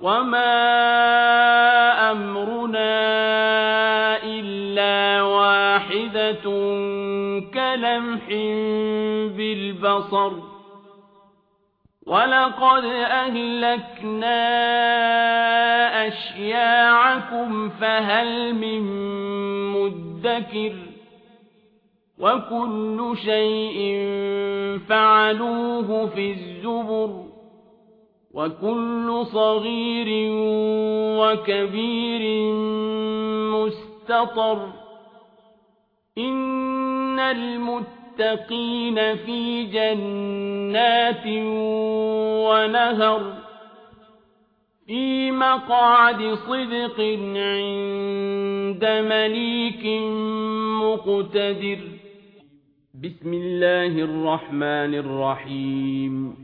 وما أمرنا إلا واحدة كلمح بالبصر ولقد أهلكنا أشياعكم فهل من مدكر وكل شيء فعلوه في الزبر وكل صغير وكبير مستطر. إن المتقين في جنات ونهر. في مقعد صدق عند مليك مقتدر. بسم الله الرحمن الرحيم.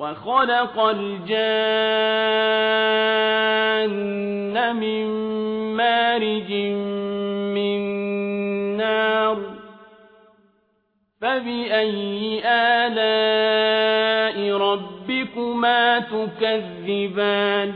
وخلق الجان من مارج من نار فبأي آلاء ربكما تكذبان